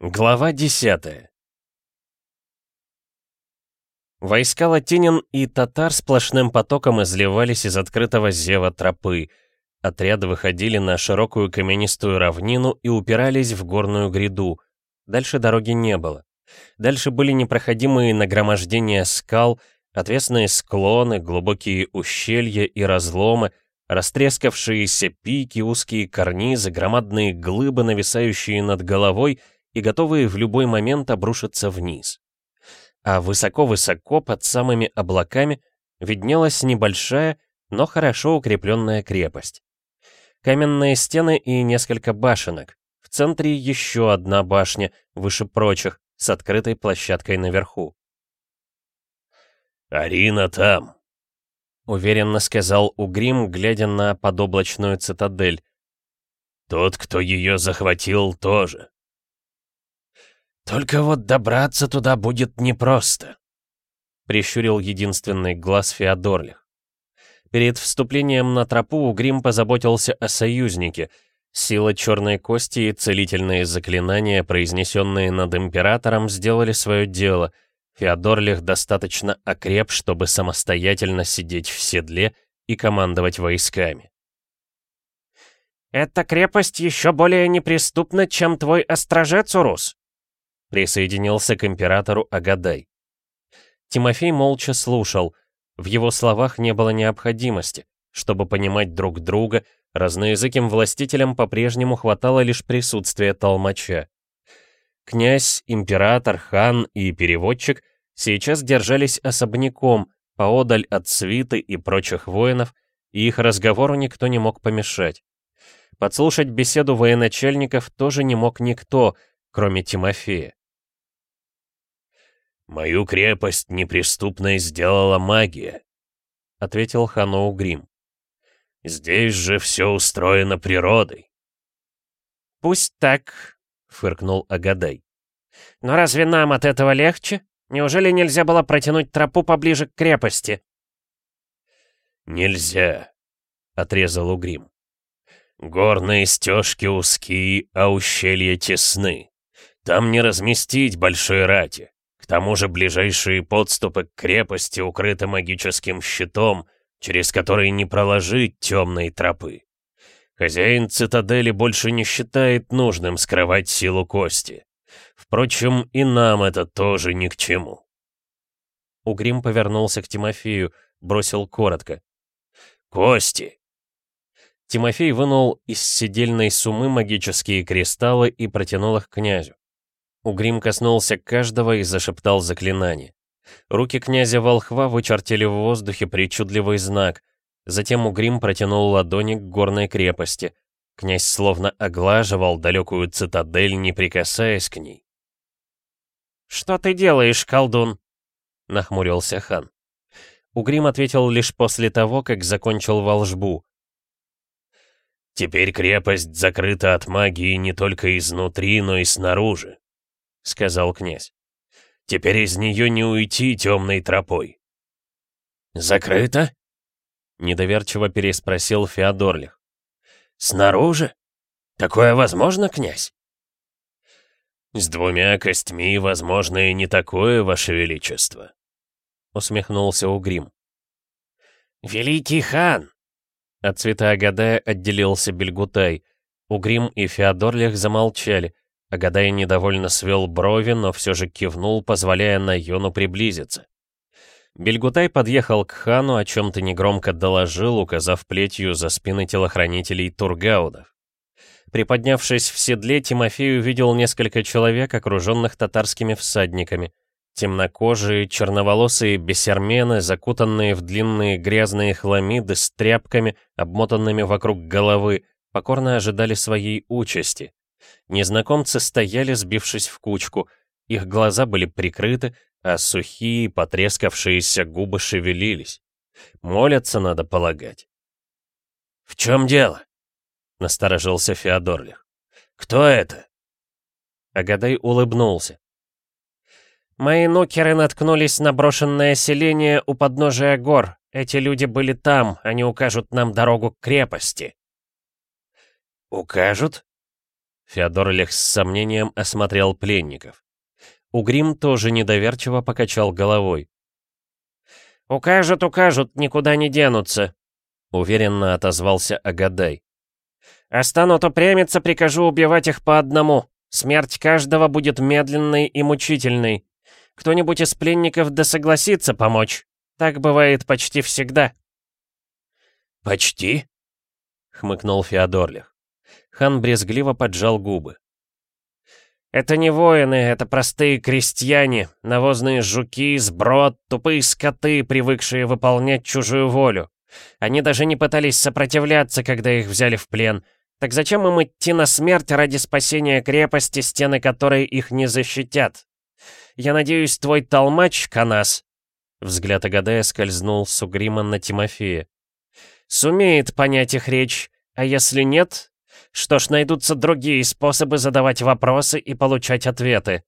Глава 10 Войска латинин и татар сплошным потоком изливались из открытого зева тропы. Отряды выходили на широкую каменистую равнину и упирались в горную гряду. Дальше дороги не было. Дальше были непроходимые нагромождения скал, отвесные склоны, глубокие ущелья и разломы, растрескавшиеся пики, узкие карнизы, громадные глыбы, нависающие над головой — и готовые в любой момент обрушиться вниз. А высоко-высоко под самыми облаками виднелась небольшая, но хорошо укрепленная крепость. Каменные стены и несколько башенок. В центре еще одна башня, выше прочих, с открытой площадкой наверху. «Арина там», — уверенно сказал Угрим, глядя на подоблачную цитадель. «Тот, кто ее захватил, тоже. «Только вот добраться туда будет непросто», — прищурил единственный глаз Феодорлих. Перед вступлением на тропу Угрим позаботился о союзнике. Сила черной кости и целительные заклинания, произнесенные над императором, сделали свое дело. Феодорлих достаточно окреп, чтобы самостоятельно сидеть в седле и командовать войсками. «Эта крепость еще более неприступна, чем твой острожец, Урус», Присоединился к императору Агадай. Тимофей молча слушал. В его словах не было необходимости. Чтобы понимать друг друга, разноязыким властителям по-прежнему хватало лишь присутствия толмача. Князь, император, хан и переводчик сейчас держались особняком, поодаль от свиты и прочих воинов, и их разговору никто не мог помешать. Подслушать беседу военачальников тоже не мог никто, кроме Тимофея. «Мою крепость неприступной сделала магия», — ответил Ханоу Грим. «Здесь же все устроено природой». «Пусть так», — фыркнул Агадай. «Но разве нам от этого легче? Неужели нельзя было протянуть тропу поближе к крепости?» «Нельзя», — отрезал Угрим. «Горные стежки узкие, а ущелья тесны. Там не разместить большой рати тому же ближайшие подступы к крепости укрыты магическим щитом, через который не проложить темной тропы. Хозяин цитадели больше не считает нужным скрывать силу кости. Впрочем, и нам это тоже ни к чему. Угрим повернулся к Тимофею, бросил коротко. «Кости!» Тимофей вынул из седельной сумы магические кристаллы и протянул их князю. Угрим коснулся каждого и зашептал заклинание. Руки князя Волхва вычертили в воздухе причудливый знак. Затем Угрим протянул ладони к горной крепости. Князь словно оглаживал далекую цитадель, не прикасаясь к ней. «Что ты делаешь, колдун?» — нахмурился хан. Угрим ответил лишь после того, как закончил волжбу. «Теперь крепость закрыта от магии не только изнутри, но и снаружи. — сказал князь. «Теперь из нее не уйти темной тропой». «Закрыто?» — недоверчиво переспросил Феодорлих. «Снаружи? Такое возможно, князь?» «С двумя костьми, возможно, и не такое, ваше величество», — усмехнулся Угрим. «Великий хан!» От цвета Агадая отделился Бельгутай. Угрим и Феодорлих замолчали, Агадай недовольно свел брови, но все же кивнул, позволяя Найону приблизиться. Бельгутай подъехал к хану, о чем-то негромко доложил, указав плетью за спины телохранителей Тургаудов. Приподнявшись в седле, Тимофей увидел несколько человек, окруженных татарскими всадниками. Темнокожие, черноволосые бесермены, закутанные в длинные грязные хламиды с тряпками, обмотанными вокруг головы, покорно ожидали своей участи. Незнакомцы стояли, сбившись в кучку. Их глаза были прикрыты, а сухие, потрескавшиеся губы шевелились. Молятся, надо полагать. «В чем дело?» — насторожился Феодорлих. «Кто это?» Агадай улыбнулся. «Мои нукеры наткнулись на брошенное селение у подножия гор. Эти люди были там, они укажут нам дорогу к крепости». «Укажут?» Феодор Лех с сомнением осмотрел пленников. Угрим тоже недоверчиво покачал головой. «Укажут, укажут, никуда не денутся», — уверенно отозвался Агадай. «А станут упрямиться, прикажу убивать их по одному. Смерть каждого будет медленной и мучительной. Кто-нибудь из пленников да согласится помочь. Так бывает почти всегда». «Почти?» — хмыкнул Феодорлих. Хан брезгливо поджал губы. «Это не воины, это простые крестьяне, навозные жуки, сброд, тупые скоты, привыкшие выполнять чужую волю. Они даже не пытались сопротивляться, когда их взяли в плен. Так зачем им идти на смерть ради спасения крепости, стены которой их не защитят? Я надеюсь, твой толмач, Канас...» Взгляд Агадея скользнул с Угрима на Тимофея. «Сумеет понять их речь, а если нет, что ж, найдутся другие способы задавать вопросы и получать ответы.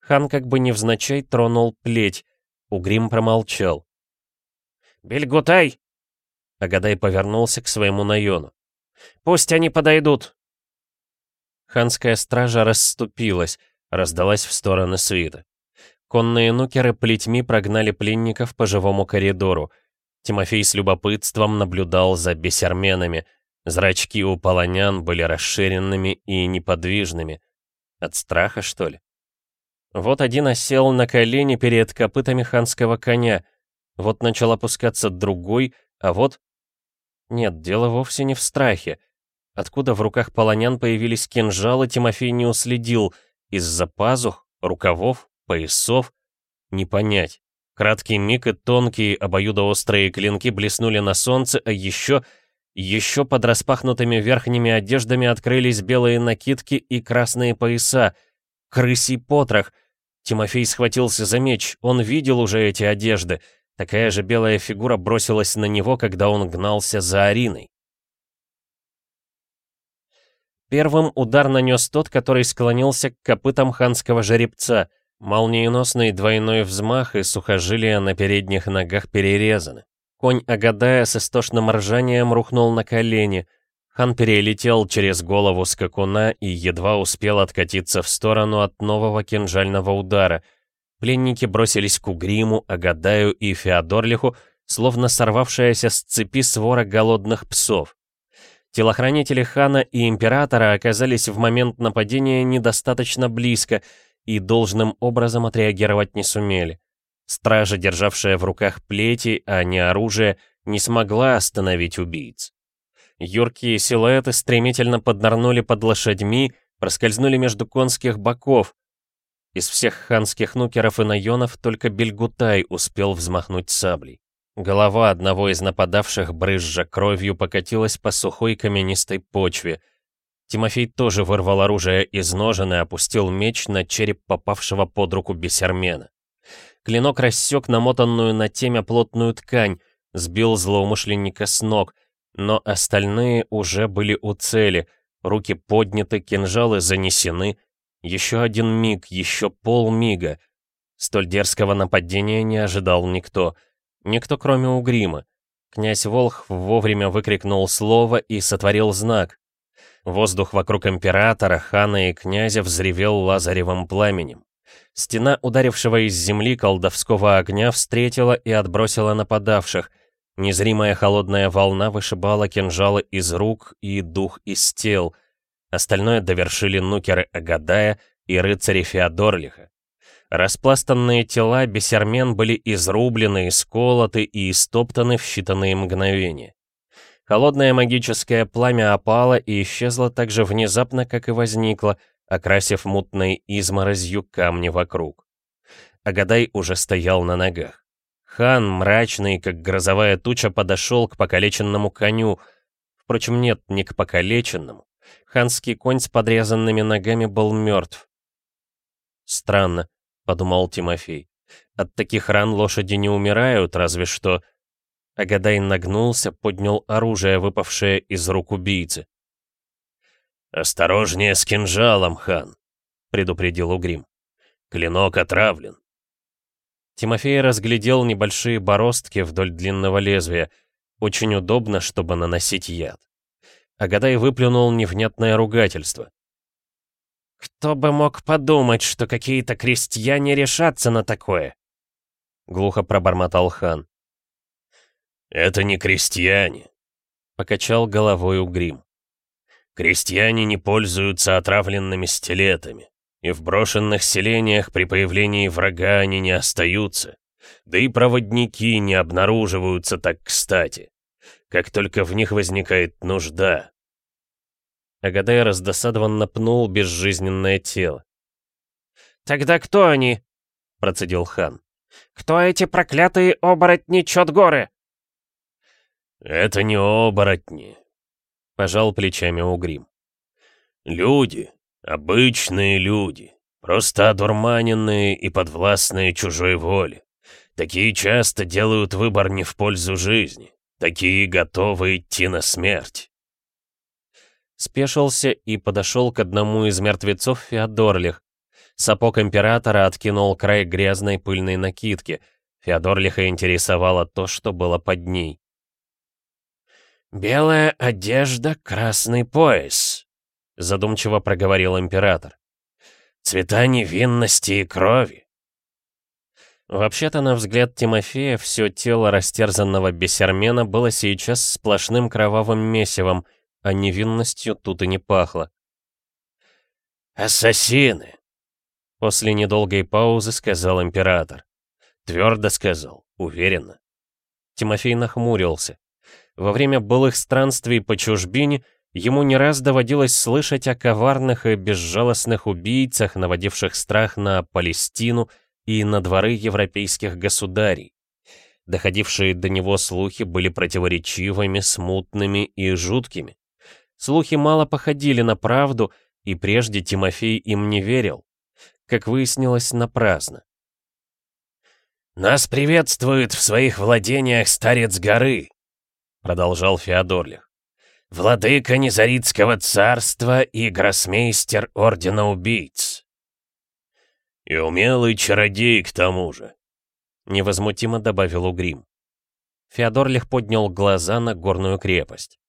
Хан как бы невзначай тронул плеть. Угрим промолчал. «Бельгутай!» Агадай повернулся к своему Найону. «Пусть они подойдут!» Ханская стража расступилась, раздалась в стороны свита. Конные нукеры плетьми прогнали пленников по живому коридору. Тимофей с любопытством наблюдал за бесерменами — Зрачки у полонян были расширенными и неподвижными. От страха, что ли? Вот один осел на колени перед копытами ханского коня. Вот начал опускаться другой, а вот... Нет, дело вовсе не в страхе. Откуда в руках полонян появились кинжалы, Тимофей не уследил. Из-за пазух, рукавов, поясов. Не понять. Краткий миг и тонкие обоюдоострые клинки блеснули на солнце, а еще еще под распахнутыми верхними одеждами открылись белые накидки и красные пояса. Крысий потрох. Тимофей схватился за меч, он видел уже эти одежды. Такая же белая фигура бросилась на него, когда он гнался за Ариной. Первым удар нанес тот, который склонился к копытам ханского жеребца. Молниеносный двойной взмах и сухожилия на передних ногах перерезаны. Конь Агадая с истошным ржанием рухнул на колени. Хан перелетел через голову скакуна и едва успел откатиться в сторону от нового кинжального удара. Пленники бросились к Угриму, Агадаю и Феодорлиху, словно сорвавшаяся с цепи свора голодных псов. Телохранители хана и императора оказались в момент нападения недостаточно близко и должным образом отреагировать не сумели. Стража, державшая в руках плети, а не оружие, не смогла остановить убийц. Юркие силуэты стремительно поднырнули под лошадьми, проскользнули между конских боков. Из всех ханских нукеров и наёнов только Бельгутай успел взмахнуть саблей. Голова одного из нападавших, брызжа кровью, покатилась по сухой каменистой почве. Тимофей тоже вырвал оружие из ножен и опустил меч на череп попавшего под руку бесермена. Клинок рассек намотанную на темя плотную ткань, сбил злоумышленника с ног, но остальные уже были у цели, руки подняты, кинжалы занесены. Еще один миг, еще полмига. Столь дерзкого нападения не ожидал никто. Никто, кроме Угрима. Князь Волх вовремя выкрикнул слово и сотворил знак. Воздух вокруг императора, хана и князя взревел лазаревым пламенем. Стена ударившего из земли колдовского огня встретила и отбросила нападавших. Незримая холодная волна вышибала кинжалы из рук и дух из тел. Остальное довершили нукеры Агадая и рыцари Феодорлиха. Распластанные тела бесермен были изрублены, исколоты и истоптаны в считанные мгновения. Холодное магическое пламя опало и исчезло так же внезапно, как и возникло — окрасив мутной изморозью камни вокруг. Агадай уже стоял на ногах. Хан, мрачный, как грозовая туча, подошел к покалеченному коню. Впрочем, нет, не к покалеченному. Ханский конь с подрезанными ногами был мертв. «Странно», — подумал Тимофей. «От таких ран лошади не умирают, разве что...» Агадай нагнулся, поднял оружие, выпавшее из рук убийцы. «Осторожнее с кинжалом, хан», — предупредил Угрим. «Клинок отравлен». Тимофей разглядел небольшие бороздки вдоль длинного лезвия. Очень удобно, чтобы наносить яд. Агадай выплюнул невнятное ругательство. «Кто бы мог подумать, что какие-то крестьяне решатся на такое?» Глухо пробормотал хан. «Это не крестьяне», — покачал головой Угрим. «Крестьяне не пользуются отравленными стилетами, и в брошенных селениях при появлении врага они не остаются, да и проводники не обнаруживаются так кстати, как только в них возникает нужда». Агадай раздосадованно пнул безжизненное тело. «Тогда кто они?» — процедил хан. Кто эти проклятые оборотни Чотгоры?» «Это не оборотни», — пожал плечами Угрим. «Люди, обычные люди, просто одурманенные и подвластные чужой воле. Такие часто делают выбор не в пользу жизни, такие готовы идти на смерть». Спешился и подошел к одному из мертвецов Феодорлих, Сапог императора откинул край грязной пыльной накидки. Феодор лихо интересовало то, что было под ней. «Белая одежда, красный пояс», — задумчиво проговорил император. «Цвета невинности и крови». Вообще-то, на взгляд Тимофея, все тело растерзанного бесермена было сейчас сплошным кровавым месивом, а невинностью тут и не пахло. «Ассасины!» После недолгой паузы сказал император. Твердо сказал, уверенно. Тимофей нахмурился. Во время былых странствий по чужбине ему не раз доводилось слышать о коварных и безжалостных убийцах, наводивших страх на Палестину и на дворы европейских государей. Доходившие до него слухи были противоречивыми, смутными и жуткими. Слухи мало походили на правду, и прежде Тимофей им не верил как выяснилось, напрасно. «Нас приветствует в своих владениях старец горы», — продолжал Феодорлих. «Владыка Низаритского царства и гроссмейстер Ордена Убийц». «И умелый чародей к тому же», — невозмутимо добавил Угрим. Феодорлих поднял глаза на горную крепость.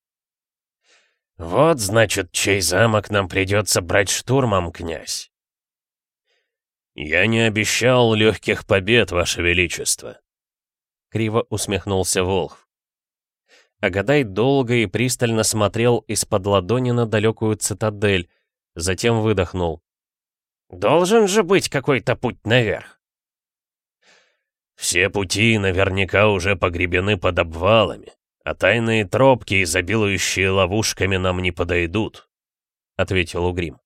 «Вот, значит, чей замок нам придется брать штурмом, князь. «Я не обещал легких побед, Ваше Величество», — криво усмехнулся Волхв. Агадай долго и пристально смотрел из-под ладони на далекую цитадель, затем выдохнул. «Должен же быть какой-то путь наверх!» «Все пути наверняка уже погребены под обвалами, а тайные тропки, изобилующие ловушками, нам не подойдут», — ответил Угрим.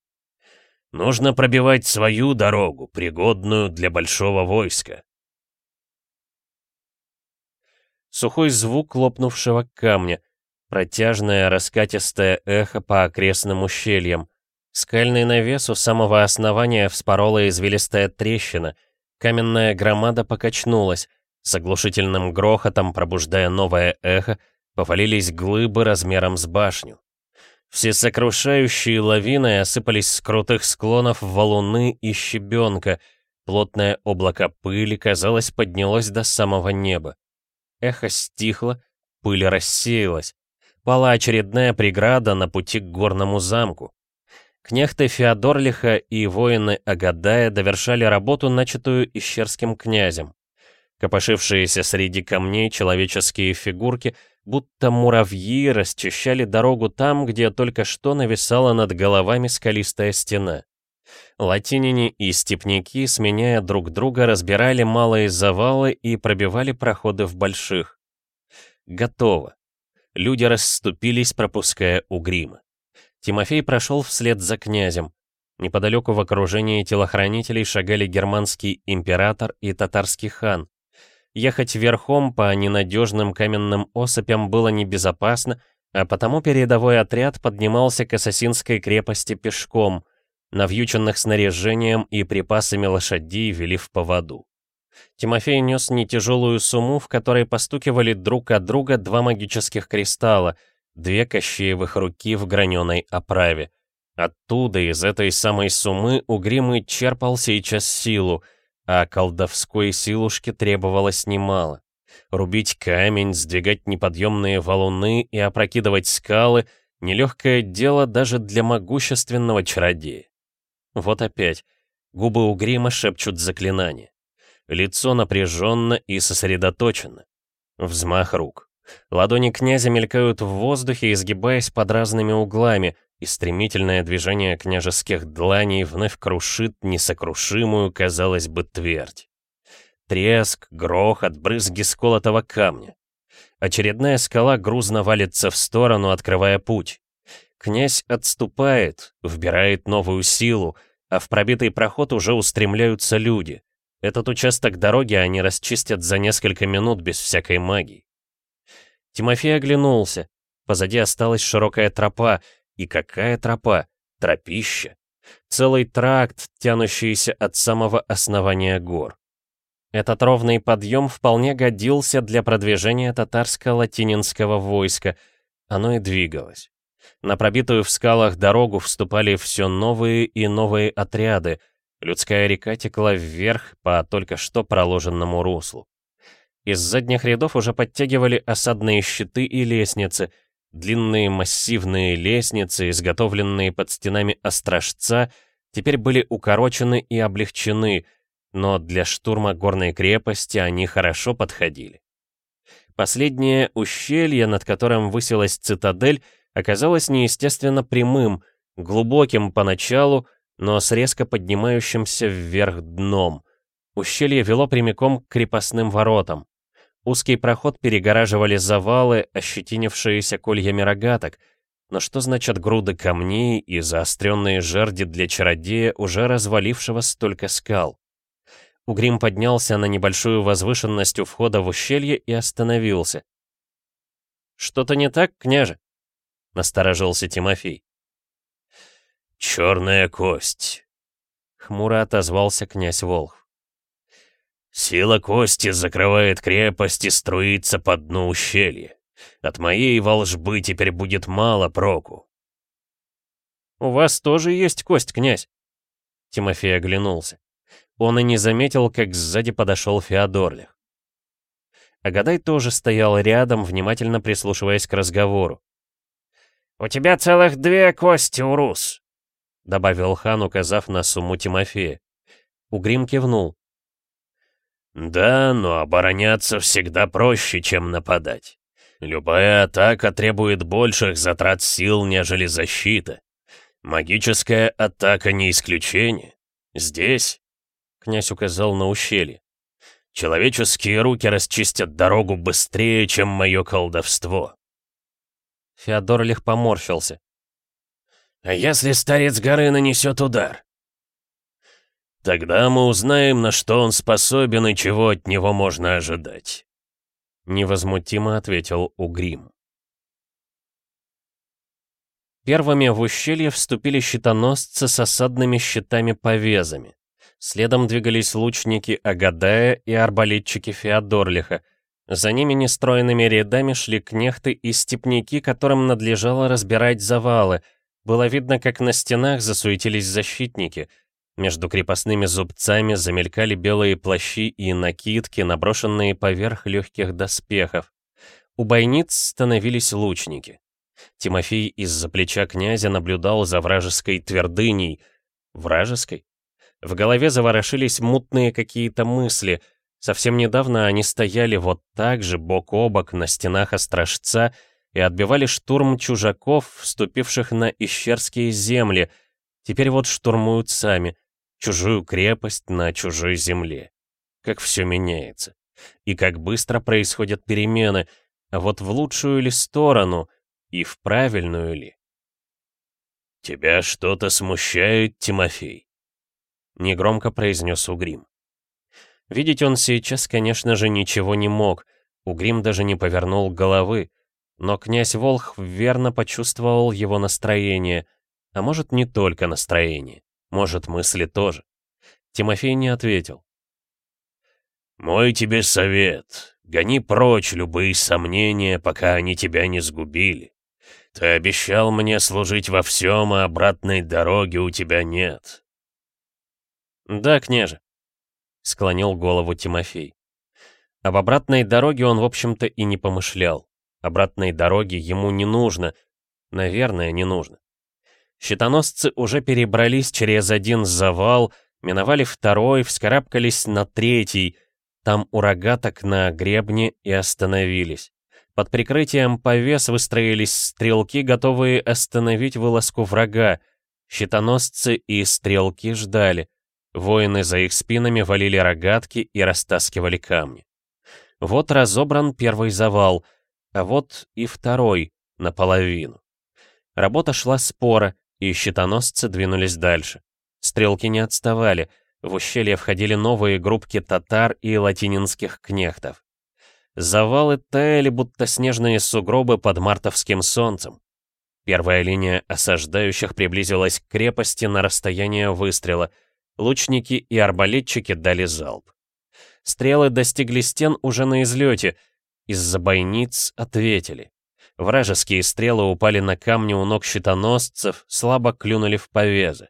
Нужно пробивать свою дорогу, пригодную для большого войска. Сухой звук лопнувшего камня, протяжное раскатистое эхо по окрестным ущельям. Скальный навес у самого основания вспорола извилистая трещина, каменная громада покачнулась, с оглушительным грохотом, пробуждая новое эхо, повалились глыбы размером с башню. Всесокрушающие лавины осыпались с крутых склонов валуны и щебенка. Плотное облако пыли, казалось, поднялось до самого неба. Эхо стихло, пыль рассеялась. Пала очередная преграда на пути к горному замку. Кнехты Феодорлиха и воины Агадая довершали работу, начатую ищерским князем. Копошившиеся среди камней человеческие фигурки будто муравьи расчищали дорогу там, где только что нависала над головами скалистая стена. Латинине и степняки, сменяя друг друга, разбирали малые завалы и пробивали проходы в больших. Готово. Люди расступились, пропуская угрима. Тимофей прошел вслед за князем. Неподалеку в окружении телохранителей шагали германский император и татарский хан. Ехать верхом по ненадежным каменным осыпям было небезопасно, а потому передовой отряд поднимался к ассасинской крепости пешком, навьюченных снаряжением и припасами лошадей вели в поводу. Тимофей нес нетяжелую сумму, в которой постукивали друг от друга два магических кристалла, две кощеевых руки в граненой оправе. Оттуда, из этой самой суммы, Угримый черпал сейчас силу — а колдовской силушке требовалось немало. Рубить камень, сдвигать неподъемные валуны и опрокидывать скалы Нелегкое дело даже для могущественного чародея. Вот опять. Губы у грима шепчут заклинание. Лицо напряженно и сосредоточено. Взмах рук. Ладони князя мелькают в воздухе, изгибаясь под разными углами, и стремительное движение княжеских дланей вновь крушит несокрушимую, казалось бы, твердь. Треск, грохот, брызги сколотого камня. Очередная скала грузно валится в сторону, открывая путь. Князь отступает, вбирает новую силу, а в пробитый проход уже устремляются люди. Этот участок дороги они расчистят за несколько минут без всякой магии. Тимофей оглянулся. Позади осталась широкая тропа. И какая тропа? Тропища. Целый тракт, тянущийся от самого основания гор. Этот ровный подъем вполне годился для продвижения татарско-латининского войска. Оно и двигалось. На пробитую в скалах дорогу вступали все новые и новые отряды. Людская река текла вверх по только что проложенному руслу. Из задних рядов уже подтягивали осадные щиты и лестницы. Длинные массивные лестницы, изготовленные под стенами острожца, теперь были укорочены и облегчены — но для штурма горной крепости они хорошо подходили. Последнее ущелье, над которым высилась цитадель, оказалось неестественно прямым, глубоким поначалу, но с резко поднимающимся вверх дном. Ущелье вело прямиком к крепостным воротам. Узкий проход перегораживали завалы, ощетинившиеся кольями рогаток. Но что значат груды камней и заостренные жерди для чародея, уже развалившего столько скал? Угрим поднялся на небольшую возвышенность у входа в ущелье и остановился. «Что-то не так, княже?» — насторожился Тимофей. «Черная кость», — хмуро отозвался князь Волх. «Сила кости закрывает крепость и струится по дну ущелья. От моей волжбы теперь будет мало проку». «У вас тоже есть кость, князь?» Тимофей оглянулся. Он и не заметил, как сзади подошел Феодорлих. Агадай тоже стоял рядом, внимательно прислушиваясь к разговору. «У тебя целых две кости, Урус!» — добавил хан, указав на сумму Тимофея. Угрим кивнул. «Да, но обороняться всегда проще, чем нападать. Любая атака требует больших затрат сил, нежели защита. Магическая атака не исключение. Здесь Князь указал на ущелье. «Человеческие руки расчистят дорогу быстрее, чем мое колдовство». Феодор лег поморщился. «А если старец горы нанесет удар?» «Тогда мы узнаем, на что он способен и чего от него можно ожидать», — невозмутимо ответил Угрим. Первыми в ущелье вступили щитоносцы с осадными щитами-повезами. Следом двигались лучники Агадая и арбалетчики Феодорлиха. За ними нестроенными рядами шли кнехты и степняки, которым надлежало разбирать завалы. Было видно, как на стенах засуетились защитники. Между крепостными зубцами замелькали белые плащи и накидки, наброшенные поверх легких доспехов. У бойниц становились лучники. Тимофей из-за плеча князя наблюдал за вражеской твердыней. Вражеской? В голове заворошились мутные какие-то мысли. Совсем недавно они стояли вот так же, бок о бок, на стенах Острожца и отбивали штурм чужаков, вступивших на ищерские земли. Теперь вот штурмуют сами, чужую крепость на чужой земле. Как все меняется. И как быстро происходят перемены, а вот в лучшую ли сторону и в правильную ли? «Тебя что-то смущает, Тимофей?» негромко произнес Угрим. Видеть он сейчас, конечно же, ничего не мог, Угрим даже не повернул головы, но князь Волх верно почувствовал его настроение, а может не только настроение, может мысли тоже. Тимофей не ответил. «Мой тебе совет. Гони прочь любые сомнения, пока они тебя не сгубили. Ты обещал мне служить во всем, а обратной дороги у тебя нет. «Да, княже», — склонил голову Тимофей. Об обратной дороге он, в общем-то, и не помышлял. Обратной дороги ему не нужно. Наверное, не нужно. Щитоносцы уже перебрались через один завал, миновали второй, вскарабкались на третий. Там у рогаток на гребне и остановились. Под прикрытием повес выстроились стрелки, готовые остановить вылазку врага. Щитоносцы и стрелки ждали. Воины за их спинами валили рогатки и растаскивали камни. Вот разобран первый завал, а вот и второй, наполовину. Работа шла спора, и щитоносцы двинулись дальше. Стрелки не отставали, в ущелье входили новые группки татар и латининских кнехтов. Завалы таяли, будто снежные сугробы под мартовским солнцем. Первая линия осаждающих приблизилась к крепости на расстояние выстрела. Лучники и арбалетчики дали залп. Стрелы достигли стен уже на излете. Из-за бойниц ответили. Вражеские стрелы упали на камни у ног щитоносцев, слабо клюнули в повезы.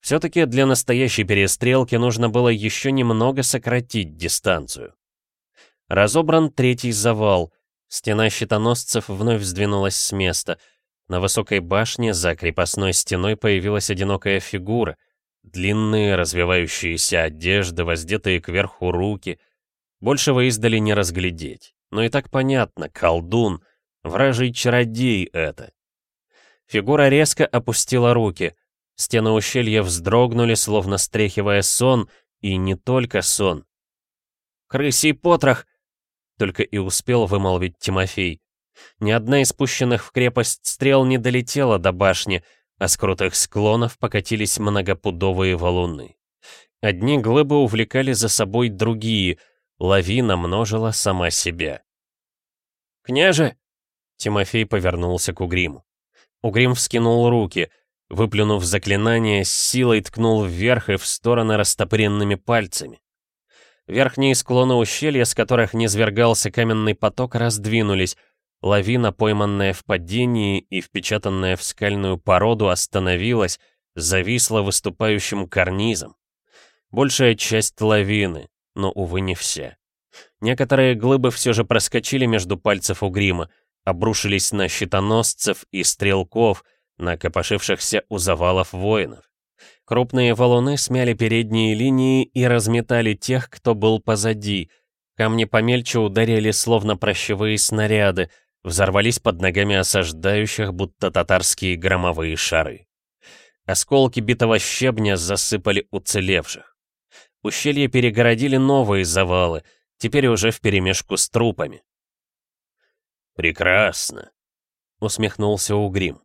Все-таки для настоящей перестрелки нужно было еще немного сократить дистанцию. Разобран третий завал. Стена щитоносцев вновь сдвинулась с места. На высокой башне за крепостной стеной появилась одинокая фигура. Длинные развивающиеся одежды, воздетые кверху руки. Большего издали не разглядеть. Но и так понятно, колдун — Вражий чародей это. Фигура резко опустила руки. Стены ущелья вздрогнули, словно стряхивая сон, и не только сон. «Крысий потрох!» — только и успел вымолвить Тимофей. Ни одна из пущенных в крепость стрел не долетела до башни, а с крутых склонов покатились многопудовые валуны. Одни глыбы увлекали за собой другие, лавина множила сама себя. «Княже!» Тимофей повернулся к Угриму. Угрим вскинул руки, выплюнув заклинание, с силой ткнул вверх и в стороны растопыренными пальцами. Верхние склоны ущелья, с которых низвергался каменный поток, раздвинулись. Лавина, пойманная в падении и впечатанная в скальную породу, остановилась, зависла выступающим карнизом. Большая часть лавины, но, увы, не все. Некоторые глыбы все же проскочили между пальцев Угрима, обрушились на щитоносцев и стрелков, на копошившихся у завалов воинов. Крупные валуны смяли передние линии и разметали тех, кто был позади. Камни помельче ударили, словно прощевые снаряды, взорвались под ногами осаждающих, будто татарские громовые шары. Осколки битого щебня засыпали уцелевших. Ущелье перегородили новые завалы, теперь уже вперемешку с трупами. «Прекрасно», — усмехнулся Угрим.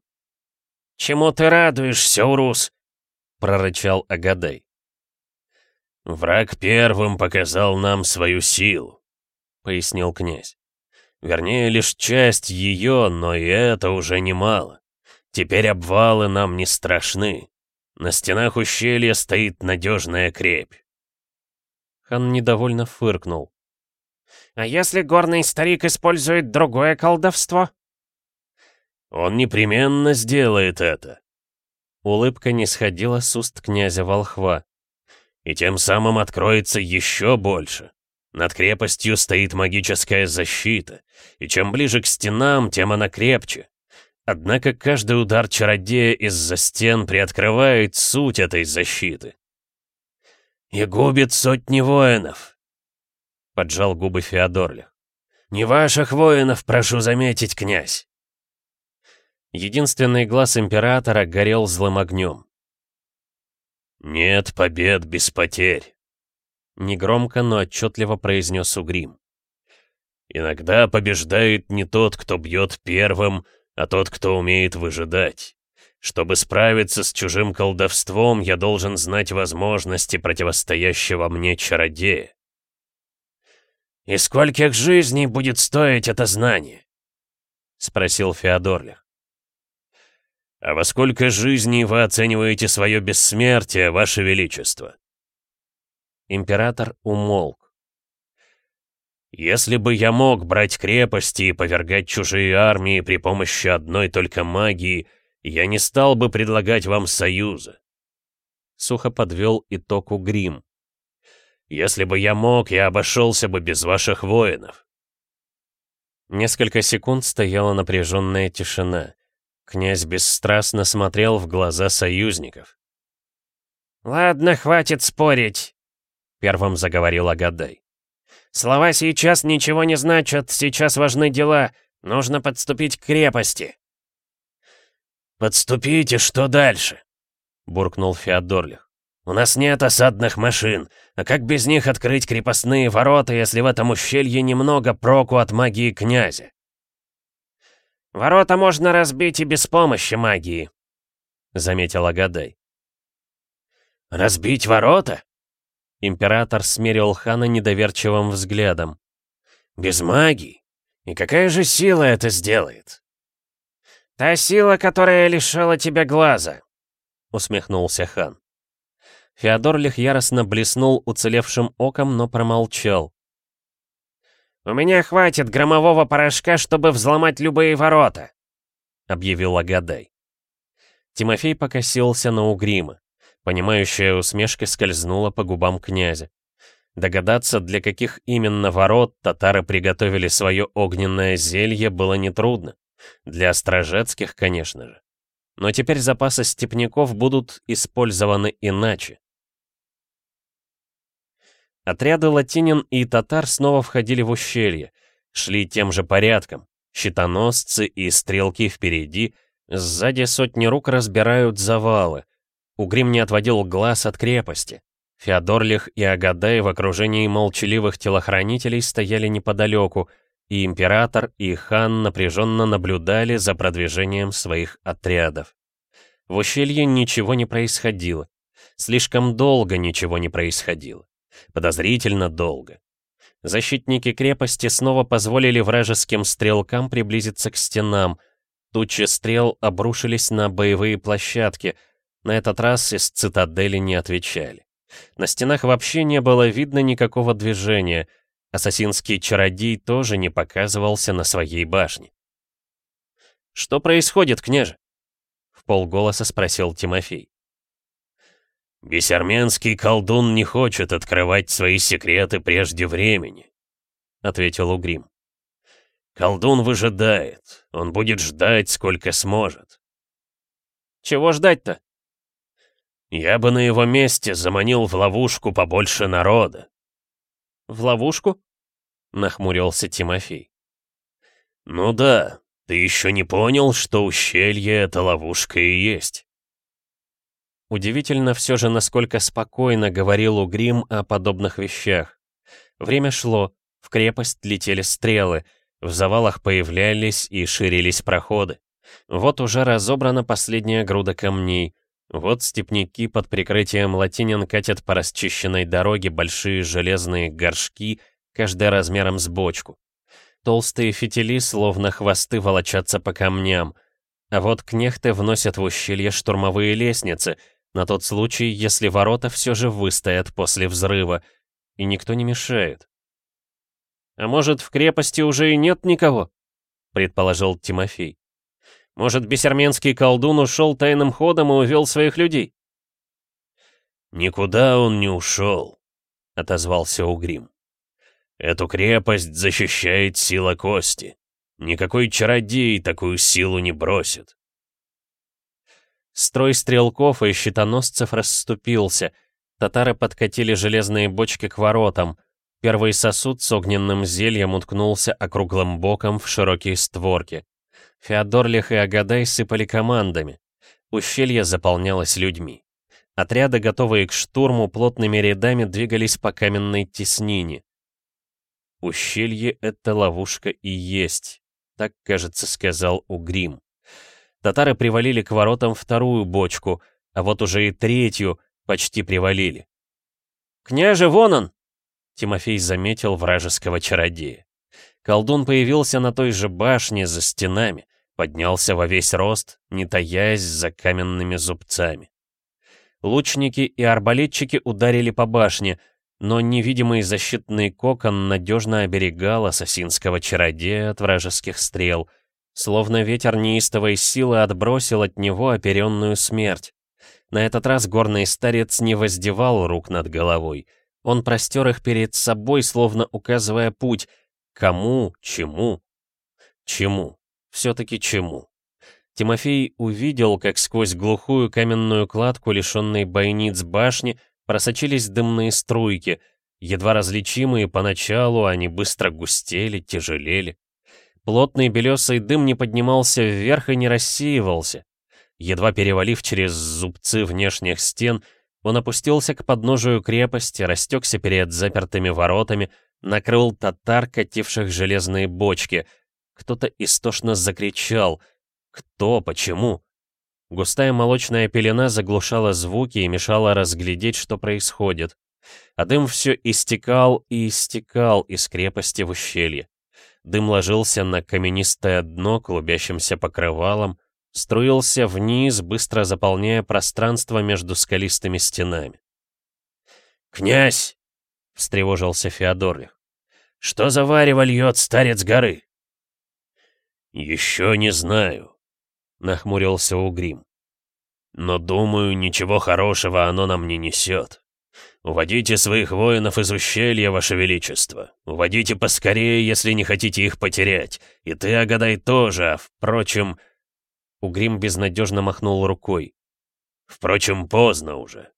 «Чему ты радуешься, Урус?» — прорычал Агадай. «Враг первым показал нам свою силу», — пояснил князь. «Вернее, лишь часть ее, но и это уже немало. Теперь обвалы нам не страшны. На стенах ущелья стоит надежная крепь». Хан недовольно фыркнул. А если горный старик использует другое колдовство? Он непременно сделает это. Улыбка не сходила с уст князя Волхва. И тем самым откроется еще больше. Над крепостью стоит магическая защита, и чем ближе к стенам, тем она крепче. Однако каждый удар чародея из-за стен приоткрывает суть этой защиты. И губит сотни воинов, поджал губы Феодорлих. «Не ваших воинов, прошу заметить, князь!» Единственный глаз императора горел злым огнем. «Нет побед без потерь», — негромко, но отчетливо произнес Угрим. «Иногда побеждает не тот, кто бьет первым, а тот, кто умеет выжидать. Чтобы справиться с чужим колдовством, я должен знать возможности противостоящего мне чародея. «И скольких жизней будет стоить это знание?» — спросил Феодорлих. «А во сколько жизней вы оцениваете свое бессмертие, ваше величество?» Император умолк. «Если бы я мог брать крепости и повергать чужие армии при помощи одной только магии, я не стал бы предлагать вам союза». Сухо подвел итог Грим. Если бы я мог, я обошелся бы без ваших воинов». Несколько секунд стояла напряженная тишина. Князь бесстрастно смотрел в глаза союзников. «Ладно, хватит спорить», — первым заговорил Агадай. «Слова сейчас ничего не значат, сейчас важны дела. Нужно подступить к крепости». «Подступите, что дальше?» — буркнул Феодорлих. «У нас нет осадных машин. А как без них открыть крепостные ворота, если в этом ущелье немного проку от магии князя?» «Ворота можно разбить и без помощи магии», — заметил Агадай. «Разбить ворота?» Император смерил хана недоверчивым взглядом. «Без магии? И какая же сила это сделает?» «Та сила, которая лишила тебя глаза», — усмехнулся хан. Феодорлих яростно блеснул уцелевшим оком, но промолчал. «У меня хватит громового порошка, чтобы взломать любые ворота», — объявил Агадай. Тимофей покосился на Угрима. Понимающая усмешка скользнула по губам князя. Догадаться, для каких именно ворот татары приготовили свое огненное зелье, было нетрудно. Для стражецких, конечно же. Но теперь запасы степняков будут использованы иначе. Отряды латинин и татар снова входили в ущелье, шли тем же порядком. Щитоносцы и стрелки впереди, сзади сотни рук разбирают завалы. Угрим не отводил глаз от крепости. Феодорлих и Агадай в окружении молчаливых телохранителей стояли неподалеку, и император, и хан напряженно наблюдали за продвижением своих отрядов. В ущелье ничего не происходило. Слишком долго ничего не происходило. Подозрительно долго. Защитники крепости снова позволили вражеским стрелкам приблизиться к стенам. Тучи стрел обрушились на боевые площадки. На этот раз из цитадели не отвечали. На стенах вообще не было видно никакого движения. Ассасинский чародей тоже не показывался на своей башне. «Что происходит, княже?» — в полголоса спросил Тимофей. «Бесерменский колдун не хочет открывать свои секреты прежде времени», — ответил Угрим. «Колдун выжидает. Он будет ждать, сколько сможет». «Чего ждать-то?» «Я бы на его месте заманил в ловушку побольше народа». «В ловушку?» — нахмурился Тимофей. «Ну да, ты еще не понял, что ущелье — это ловушка и есть». Удивительно все же, насколько спокойно говорил Угрим о подобных вещах. Время шло, в крепость летели стрелы, в завалах появлялись и ширились проходы. Вот уже разобрана последняя груда камней. Вот степняки под прикрытием латинин катят по расчищенной дороге большие железные горшки, каждый размером с бочку. Толстые фитили, словно хвосты, волочатся по камням. А вот кнехты вносят в ущелье штурмовые лестницы — на тот случай, если ворота все же выстоят после взрыва, и никто не мешает. «А может, в крепости уже и нет никого?» — предположил Тимофей. «Может, бесерменский колдун ушел тайным ходом и увел своих людей?» «Никуда он не ушел», — отозвался Угрим. «Эту крепость защищает сила кости. Никакой чародей такую силу не бросит. Строй стрелков и щитоносцев расступился. Татары подкатили железные бочки к воротам. Первый сосуд с огненным зельем уткнулся округлым боком в широкие створки. Феодорлих и Агадай сыпали командами. Ущелье заполнялось людьми. Отряды, готовые к штурму, плотными рядами двигались по каменной теснине. «Ущелье — это ловушка и есть», — так, кажется, сказал Угрим. Татары привалили к воротам вторую бочку, а вот уже и третью почти привалили. «Княже, вон он!» Тимофей заметил вражеского чародея. Колдун появился на той же башне за стенами, поднялся во весь рост, не таясь за каменными зубцами. Лучники и арбалетчики ударили по башне, но невидимый защитный кокон надежно оберегал ассасинского чародея от вражеских стрел — Словно ветер неистовой силы отбросил от него оперенную смерть. На этот раз горный старец не воздевал рук над головой. Он простер их перед собой, словно указывая путь. Кому? Чему? Чему? Все-таки чему? Тимофей увидел, как сквозь глухую каменную кладку, лишенной бойниц башни, просочились дымные струйки. Едва различимые поначалу, они быстро густели, тяжелели. Плотный белесый дым не поднимался вверх и не рассеивался. Едва перевалив через зубцы внешних стен, он опустился к подножию крепости, растекся перед запертыми воротами, накрыл татар, кативших железные бочки. Кто-то истошно закричал — кто? Почему? Густая молочная пелена заглушала звуки и мешала разглядеть, что происходит. А дым все истекал и истекал из крепости в ущелье. Дым ложился на каменистое дно клубящимся покрывалом, струился вниз, быстро заполняя пространство между скалистыми стенами. «Князь!» — встревожился Феодорлих. «Что за варево льет старец горы?» «Еще не знаю», — нахмурился Угрим. «Но, думаю, ничего хорошего оно нам не несет. Уводите своих воинов из ущелья, Ваше Величество. Уводите поскорее, если не хотите их потерять. И ты, Агадай, тоже, а, впрочем...» Угрим безнадежно махнул рукой. «Впрочем, поздно уже».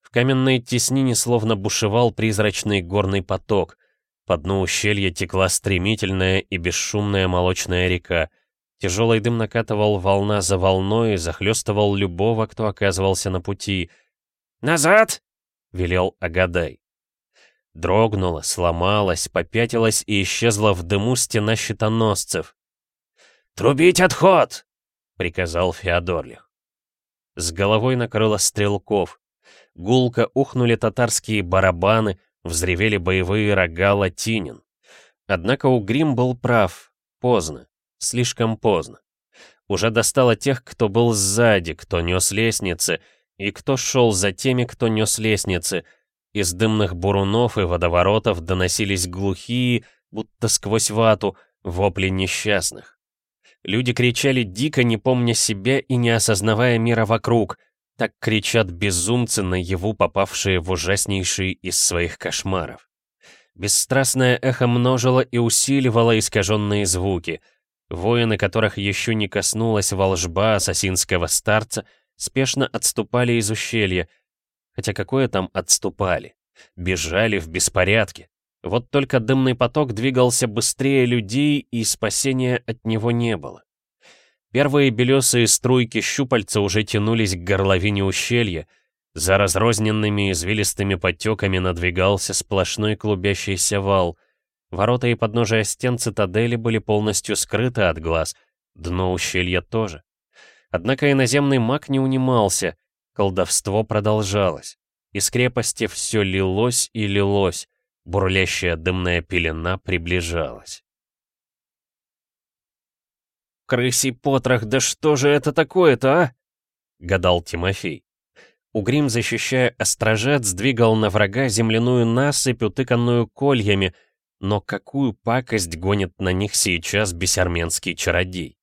В каменной теснине словно бушевал призрачный горный поток. По дну ущелья текла стремительная и бесшумная молочная река. Тяжелый дым накатывал волна за волной и захлестывал любого, кто оказывался на пути. «Назад!» — велел Агадай. Дрогнула, сломалась, попятилась и исчезла в дыму стена щитоносцев. «Трубить отход!» — приказал Феодорлих. С головой накрыло стрелков. Гулко ухнули татарские барабаны, взревели боевые рога латинин. Однако Угрим был прав, поздно. Слишком поздно. Уже достало тех, кто был сзади, кто нес лестницы, и кто шел за теми, кто нес лестницы. Из дымных бурунов и водоворотов доносились глухие, будто сквозь вату, вопли несчастных. Люди кричали дико, не помня себя и не осознавая мира вокруг. Так кричат безумцы, наяву попавшие в ужаснейший из своих кошмаров. Бесстрастное эхо множило и усиливало искаженные звуки — Воины, которых еще не коснулась волжба ассасинского старца, спешно отступали из ущелья. Хотя какое там отступали? Бежали в беспорядке. Вот только дымный поток двигался быстрее людей, и спасения от него не было. Первые белесые струйки щупальца уже тянулись к горловине ущелья. За разрозненными извилистыми потеками надвигался сплошной клубящийся вал — Ворота и подножия стен цитадели были полностью скрыты от глаз, дно ущелья тоже. Однако иноземный маг не унимался, колдовство продолжалось. Из крепости все лилось и лилось, бурлящая дымная пелена приближалась. «Крысий потрох, да что же это такое-то, а?» — гадал Тимофей. Угрим, защищая острожет, сдвигал на врага земляную насыпь, утыканную кольями — но какую пакость гонит на них сейчас бесарменский чародей?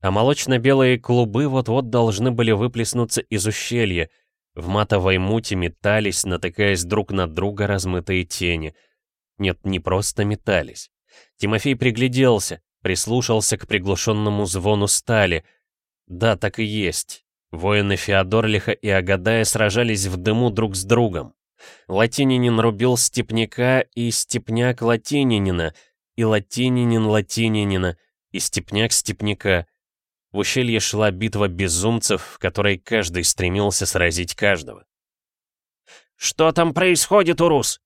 А молочно-белые клубы вот-вот должны были выплеснуться из ущелья. В матовой мути метались, натыкаясь друг на друга размытые тени. Нет, не просто метались. Тимофей пригляделся, прислушался к приглушенному звону стали. Да, так и есть. Воины Феодорлиха и Агадая сражались в дыму друг с другом. Латининин рубил степняка и степняк латининина, и латининин латининина, и степняк степняка. В ущелье шла битва безумцев, в которой каждый стремился сразить каждого. «Что там происходит, Урус?»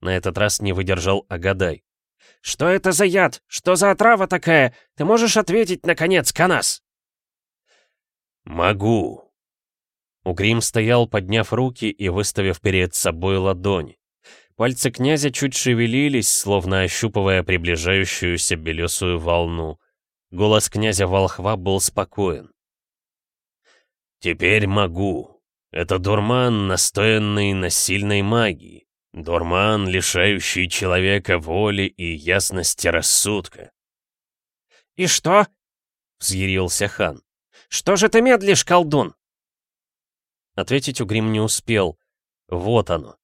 На этот раз не выдержал Агадай. «Что это за яд? Что за отрава такая? Ты можешь ответить, наконец, Канас?» «Могу», Угрим стоял, подняв руки и выставив перед собой ладони. Пальцы князя чуть шевелились, словно ощупывая приближающуюся белесую волну. Голос князя Волхва был спокоен. «Теперь могу. Это дурман, настоянный на сильной магии. Дурман, лишающий человека воли и ясности рассудка». «И что?» — взъярился хан. «Что же ты медлишь, колдун?» Ответить Угрим не успел. Вот оно.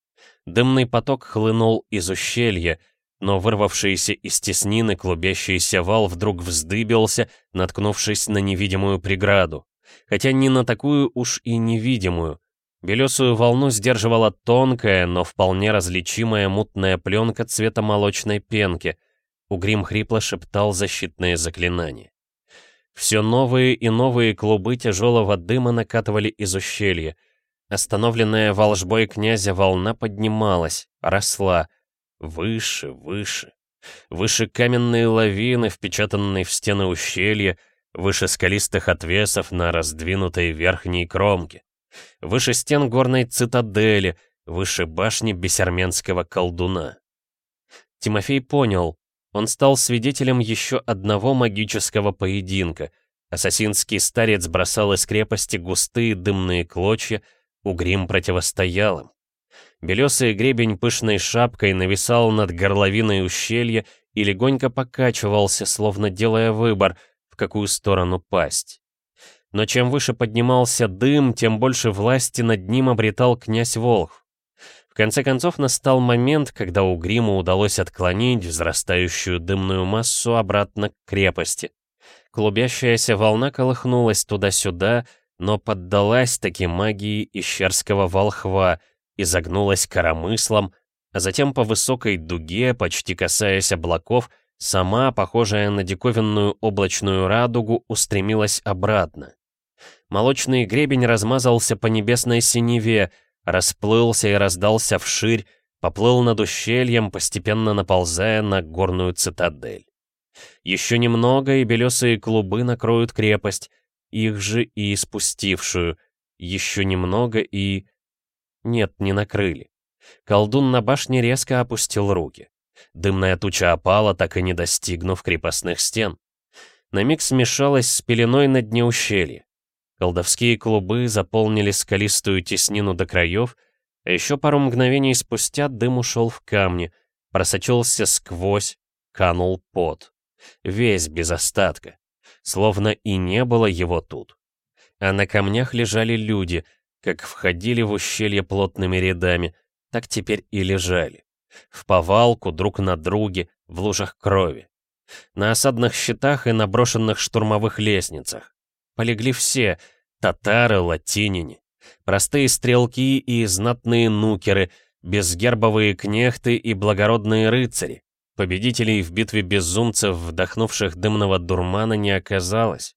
Дымный поток хлынул из ущелья. но вырвавшийся из теснины клубящийся вал вдруг вздыбился, наткнувшись на невидимую преграду. Хотя не на такую уж и невидимую. Белесую волну сдерживала тонкая, но вполне различимая мутная пленка цвета молочной пенки. Угрим хрипло шептал защитные заклинания. Все новые и новые клубы тяжелого дыма накатывали из ущелья. Остановленная волжбой князя волна поднималась, росла. Выше, выше. Выше каменные лавины, впечатанные в стены ущелья, выше скалистых отвесов на раздвинутой верхней кромке, выше стен горной цитадели, выше башни бесерменского колдуна. Тимофей понял, он стал свидетелем еще одного магического поединка. Ассасинский старец бросал из крепости густые дымные клочья, угрим противостоял им. Белесый гребень пышной шапкой нависал над горловиной ущелья и легонько покачивался, словно делая выбор, в какую сторону пасть. Но чем выше поднимался дым, тем больше власти над ним обретал князь Волхв. В конце концов настал момент, когда у Грима удалось отклонить взрастающую дымную массу обратно к крепости. Клубящаяся волна колыхнулась туда-сюда, но поддалась таки магии ищерского волхва, изогнулась коромыслом, а затем по высокой дуге, почти касаясь облаков, сама, похожая на диковинную облачную радугу, устремилась обратно. Молочный гребень размазался по небесной синеве, расплылся и раздался вширь, поплыл над ущельем, постепенно наползая на горную цитадель. Еще немного, и белесые клубы накроют крепость, их же и спустившую. Еще немного, и... Нет, не накрыли. Колдун на башне резко опустил руки. Дымная туча опала, так и не достигнув крепостных стен. На миг смешалась с пеленой на дне ущелья. Колдовские клубы заполнили скалистую теснину до краев, а еще пару мгновений спустя дым ушел в камни, просочился сквозь, канул пот. Весь без остатка. Словно и не было его тут. А на камнях лежали люди, как входили в ущелье плотными рядами, так теперь и лежали. В повалку, друг на друге, в лужах крови. На осадных щитах и на брошенных штурмовых лестницах. Полегли все — татары, латиняне, простые стрелки и знатные нукеры, безгербовые кнехты и благородные рыцари. Победителей в битве безумцев, вдохнувших дымного дурмана, не оказалось.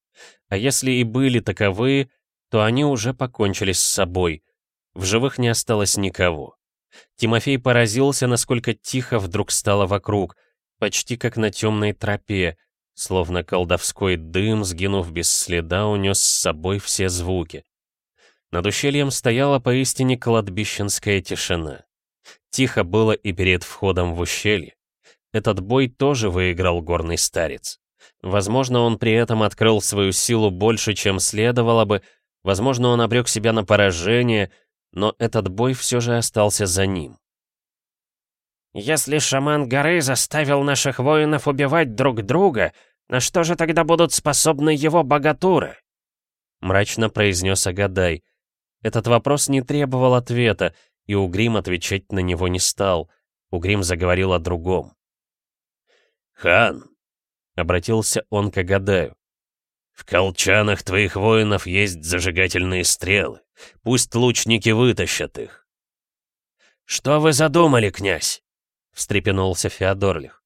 А если и были таковые, то они уже покончили с собой. В живых не осталось никого. Тимофей поразился, насколько тихо вдруг стало вокруг, почти как на темной тропе, Словно колдовской дым, сгинув без следа, унес с собой все звуки. Над ущельем стояла поистине кладбищенская тишина. Тихо было и перед входом в ущелье. Этот бой тоже выиграл горный старец. Возможно, он при этом открыл свою силу больше, чем следовало бы, возможно, он обрек себя на поражение, но этот бой все же остался за ним. Если шаман горы заставил наших воинов убивать друг друга, на что же тогда будут способны его богатуры?» Мрачно произнес Агадай. Этот вопрос не требовал ответа, и Угрим отвечать на него не стал. Угрим заговорил о другом. «Хан!» — обратился он к Агадаю. «В колчанах твоих воинов есть зажигательные стрелы. Пусть лучники вытащат их». «Что вы задумали, князь?» — встрепенулся Феодорлих.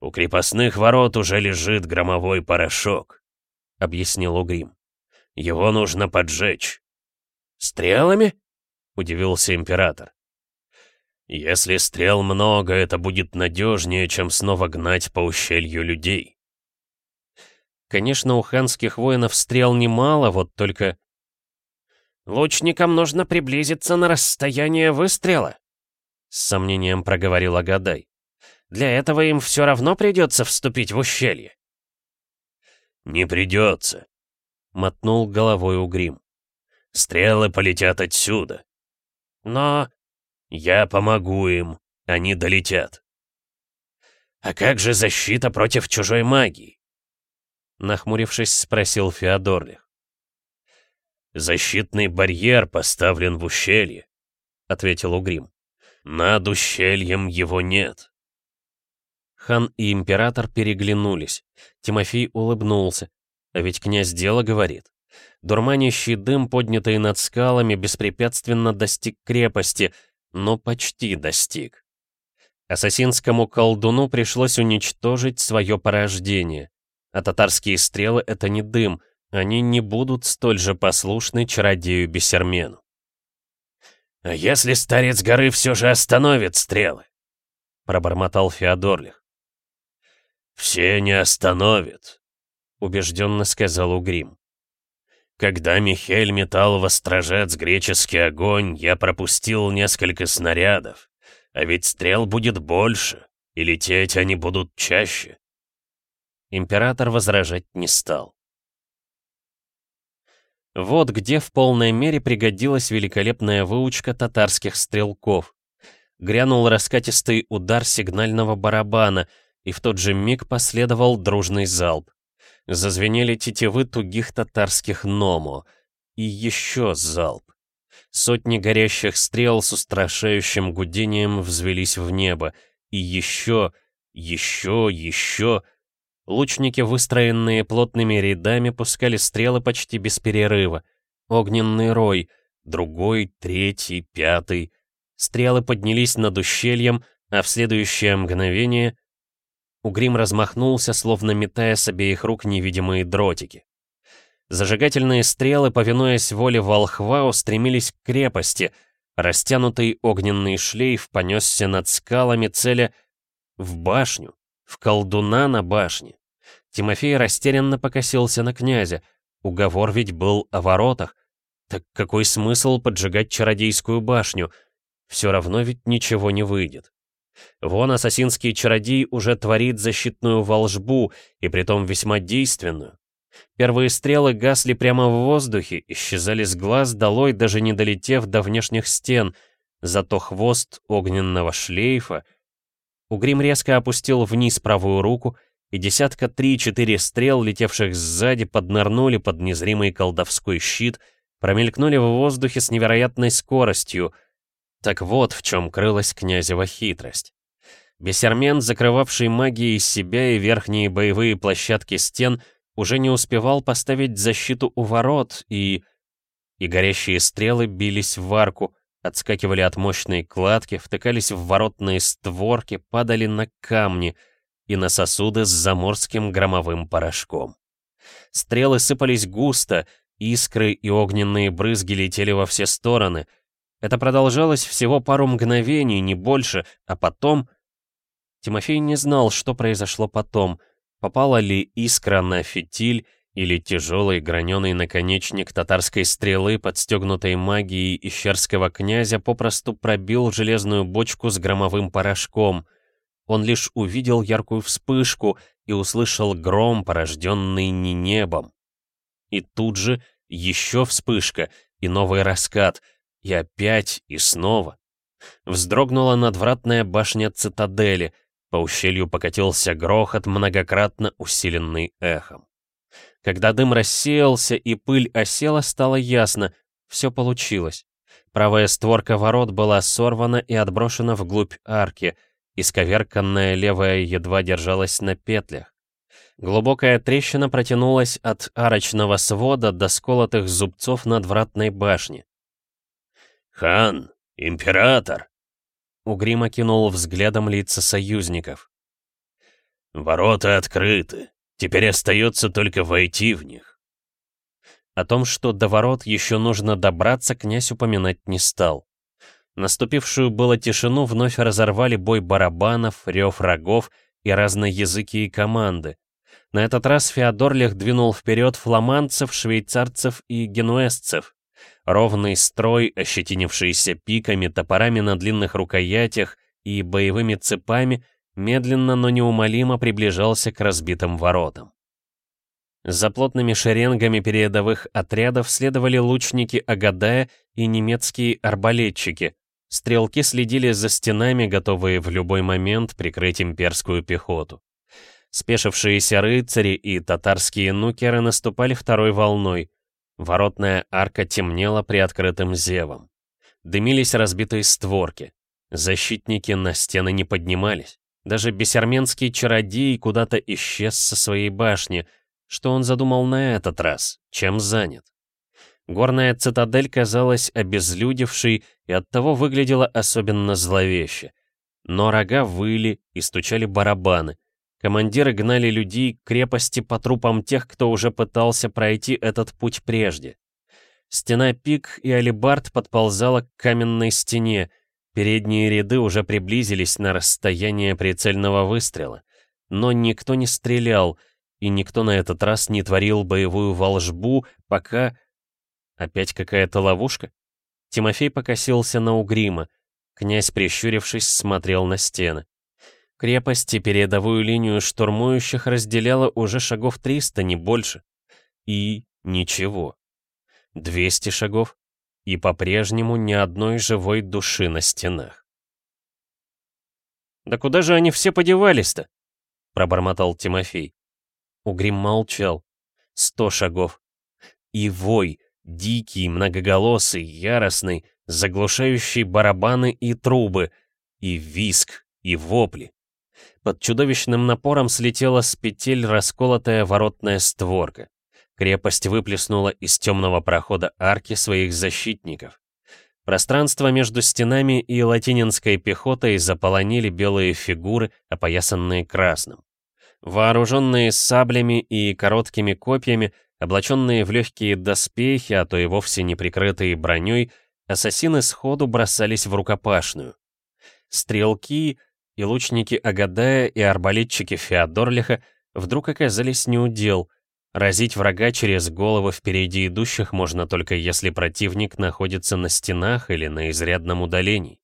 «У крепостных ворот уже лежит громовой порошок», — объяснил Угрим. «Его нужно поджечь». «Стрелами?» — удивился император. «Если стрел много, это будет надежнее, чем снова гнать по ущелью людей». Конечно, у ханских воинов стрел немало, вот только... «Лучникам нужно приблизиться на расстояние выстрела», с сомнением проговорил Агадай. «Для этого им все равно придется вступить в ущелье». «Не придется», — мотнул головой Угрим. «Стрелы полетят отсюда». «Но...» «Я помогу им, они долетят». «А как же защита против чужой магии?» Нахмурившись, спросил Феодорлих. «Защитный барьер поставлен в ущелье», — ответил Угрим. Над ущельем его нет. Хан и император переглянулись. Тимофей улыбнулся. А ведь князь дело говорит. Дурманящий дым, поднятый над скалами, беспрепятственно достиг крепости, но почти достиг. Ассасинскому колдуну пришлось уничтожить свое порождение. А татарские стрелы — это не дым, они не будут столь же послушны чародею Бесермену. «А если старец горы все же остановит стрелы?» — пробормотал Феодорлих. «Все не остановит», — убежденно сказал Угрим. Когда Михель метал во стражец греческий огонь, я пропустил несколько снарядов. А ведь стрел будет больше, и лететь они будут чаще. Император возражать не стал. Вот где в полной мере пригодилась великолепная выучка татарских стрелков. Грянул раскатистый удар сигнального барабана, и в тот же миг последовал дружный залп. Зазвенели тетивы тугих татарских ному. И еще залп. Сотни горящих стрел с устрашающим гудением взвелись в небо. И еще, еще, еще... Лучники, выстроенные плотными рядами, пускали стрелы почти без перерыва. Огненный рой, другой, третий, пятый. Стрелы поднялись над ущельем, а в следующее мгновение Угрим размахнулся, словно метая с обеих рук невидимые дротики. Зажигательные стрелы, повинуясь воле волхва, устремились к крепости. Растянутый огненный шлейф понесся над скалами целя в башню, в колдуна на башне. Тимофей растерянно покосился на князя. Уговор ведь был о воротах. Так какой смысл поджигать чародейскую башню? Все равно ведь ничего не выйдет. Вон ассасинский чародей уже творит защитную волжбу, и притом весьма действенную. Первые стрелы гасли прямо в воздухе, исчезали с глаз долой, даже не долетев до внешних стен, зато хвост огненного шлейфа... Угрим резко опустил вниз правую руку, и десятка три-четыре стрел, летевших сзади, поднырнули под незримый колдовской щит, промелькнули в воздухе с невероятной скоростью — так вот в чем крылась князева хитрость. Бесермен, закрывавший магией себя и верхние боевые площадки стен, уже не успевал поставить защиту у ворот, и... И горящие стрелы бились в арку, отскакивали от мощной кладки, втыкались в воротные створки, падали на камни и на сосуды с заморским громовым порошком. Стрелы сыпались густо, искры и огненные брызги летели во все стороны — это продолжалось всего пару мгновений, не больше, а потом... Тимофей не знал, что произошло потом. Попала ли искра на фитиль, или тяжелый граненый наконечник татарской стрелы, подстегнутой магией ищерского князя, попросту пробил железную бочку с громовым порошком. Он лишь увидел яркую вспышку и услышал гром, порожденный не небом. И тут же еще вспышка и новый раскат — и опять, и снова. Вздрогнула надвратная башня цитадели, по ущелью покатился грохот, многократно усиленный эхом. Когда дым рассеялся и пыль осела, стало ясно, все получилось. Правая створка ворот была сорвана и отброшена вглубь арки, исковерканная левая едва держалась на петлях. Глубокая трещина протянулась от арочного свода до сколотых зубцов надвратной башни. «Хан! Император!» Угрим окинул взглядом лица союзников. «Ворота открыты. Теперь остается только войти в них». О том, что до ворот еще нужно добраться, князь упоминать не стал. Наступившую было тишину вновь разорвали бой барабанов, рев рогов и разноязыкие команды. На этот раз Феодорлих двинул вперед фламандцев, швейцарцев и генуэзцев. Ровный строй, ощетинившийся пиками, топорами на длинных рукоятях и боевыми цепами, медленно, но неумолимо приближался к разбитым воротам. За плотными шеренгами передовых отрядов следовали лучники Агадая и немецкие арбалетчики. Стрелки следили за стенами, готовые в любой момент прикрыть имперскую пехоту. Спешившиеся рыцари и татарские нукеры наступали второй волной. Воротная арка темнела при открытым зевом. Дымились разбитые створки. Защитники на стены не поднимались. Даже бесерменский чародей куда-то исчез со своей башни. Что он задумал на этот раз? Чем занят? Горная цитадель казалась обезлюдевшей и оттого выглядела особенно зловеще. Но рога выли и стучали барабаны. Командиры гнали людей к крепости по трупам тех, кто уже пытался пройти этот путь прежде. Стена пик и алибард подползала к каменной стене. Передние ряды уже приблизились на расстояние прицельного выстрела. Но никто не стрелял, и никто на этот раз не творил боевую волжбу, пока... Опять какая-то ловушка? Тимофей покосился на угрима. Князь, прищурившись, смотрел на стены. Крепость и передовую линию штурмующих разделяло уже шагов 300, не больше. И ничего. 200 шагов, и по-прежнему ни одной живой души на стенах. «Да куда же они все подевались-то?» — пробормотал Тимофей. Угрим молчал. Сто шагов. И вой, дикий, многоголосый, яростный, заглушающий барабаны и трубы, и виск, и вопли. Под чудовищным напором слетела с петель расколотая воротная створка. Крепость выплеснула из темного прохода арки своих защитников. Пространство между стенами и латининской пехотой заполонили белые фигуры, опоясанные красным. Вооруженные саблями и короткими копьями, облаченные в легкие доспехи, а то и вовсе не прикрытые броней, ассасины сходу бросались в рукопашную. Стрелки и лучники Агадая и арбалетчики Феодорлиха вдруг оказались неудел. Разить врага через головы впереди идущих можно только если противник находится на стенах или на изрядном удалении.